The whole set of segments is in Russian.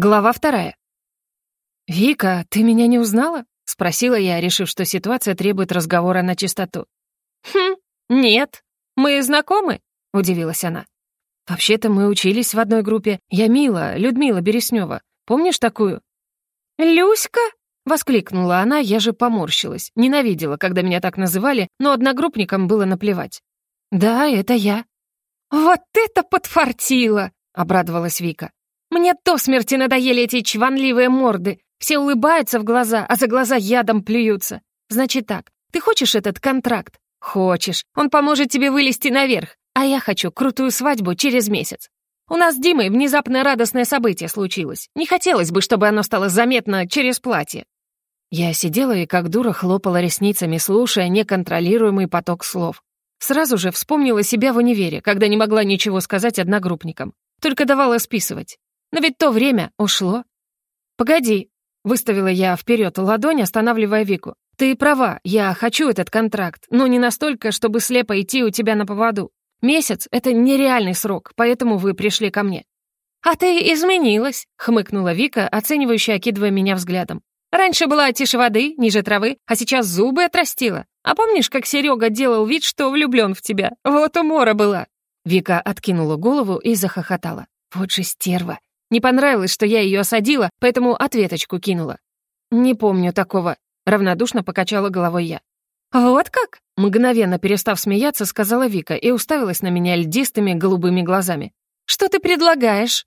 Глава вторая. «Вика, ты меня не узнала?» — спросила я, решив, что ситуация требует разговора на чистоту. «Хм, нет. Мы знакомы?» — удивилась она. «Вообще-то мы учились в одной группе. Я Мила, Людмила Береснева. Помнишь такую?» «Люська?» — воскликнула она, я же поморщилась. Ненавидела, когда меня так называли, но одногруппникам было наплевать. «Да, это я». «Вот это подфартило!» — обрадовалась Вика. Мне до смерти надоели эти чванливые морды. Все улыбаются в глаза, а за глаза ядом плюются. Значит так, ты хочешь этот контракт? Хочешь. Он поможет тебе вылезти наверх. А я хочу крутую свадьбу через месяц. У нас с Димой внезапно радостное событие случилось. Не хотелось бы, чтобы оно стало заметно через платье. Я сидела и как дура хлопала ресницами, слушая неконтролируемый поток слов. Сразу же вспомнила себя в универе, когда не могла ничего сказать одногруппникам. Только давала списывать. Но ведь то время ушло. «Погоди», — выставила я вперед ладонь, останавливая Вику. «Ты права, я хочу этот контракт, но не настолько, чтобы слепо идти у тебя на поводу. Месяц — это нереальный срок, поэтому вы пришли ко мне». «А ты изменилась», — хмыкнула Вика, оценивающая, окидывая меня взглядом. «Раньше была тише воды, ниже травы, а сейчас зубы отрастила. А помнишь, как Серега делал вид, что влюблен в тебя? Вот умора была». Вика откинула голову и захохотала. «Вот же стерва! Не понравилось, что я ее осадила, поэтому ответочку кинула. «Не помню такого», — равнодушно покачала головой я. «Вот как?» — мгновенно перестав смеяться, сказала Вика и уставилась на меня льдистыми голубыми глазами. «Что ты предлагаешь?»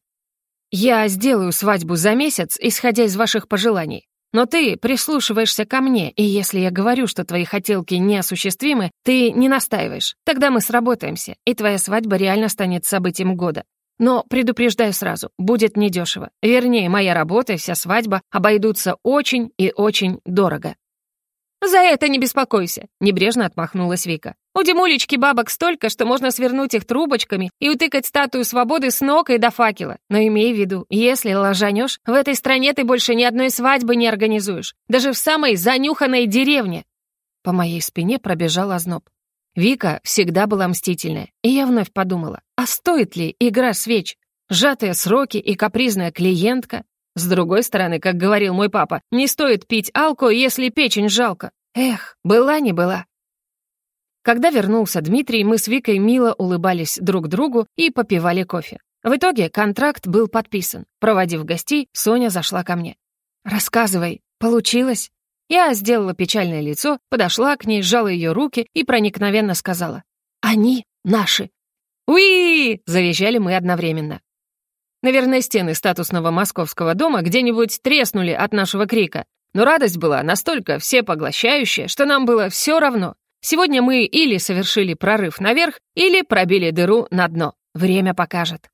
«Я сделаю свадьбу за месяц, исходя из ваших пожеланий. Но ты прислушиваешься ко мне, и если я говорю, что твои хотелки неосуществимы, ты не настаиваешь. Тогда мы сработаемся, и твоя свадьба реально станет событием года. Но предупреждаю сразу, будет недешево. Вернее, моя работа и вся свадьба обойдутся очень и очень дорого. «За это не беспокойся», — небрежно отмахнулась Вика. «У Димулечки бабок столько, что можно свернуть их трубочками и утыкать статую свободы с ног и до факела. Но имей в виду, если ложанешь, в этой стране ты больше ни одной свадьбы не организуешь, даже в самой занюханной деревне». По моей спине пробежал озноб. Вика всегда была мстительная, и я вновь подумала, а стоит ли игра свеч? Сжатые сроки и капризная клиентка? С другой стороны, как говорил мой папа, не стоит пить алко, если печень жалко. Эх, была не была. Когда вернулся Дмитрий, мы с Викой мило улыбались друг другу и попивали кофе. В итоге контракт был подписан. Проводив гостей, Соня зашла ко мне. «Рассказывай, получилось?» Я сделала печальное лицо, подошла к ней, сжала ее руки и проникновенно сказала. «Они наши». «Уи!» — завизжали мы одновременно. Наверное, стены статусного московского дома где-нибудь треснули от нашего крика. Но радость была настолько всепоглощающая, что нам было все равно. Сегодня мы или совершили прорыв наверх, или пробили дыру на дно. Время покажет.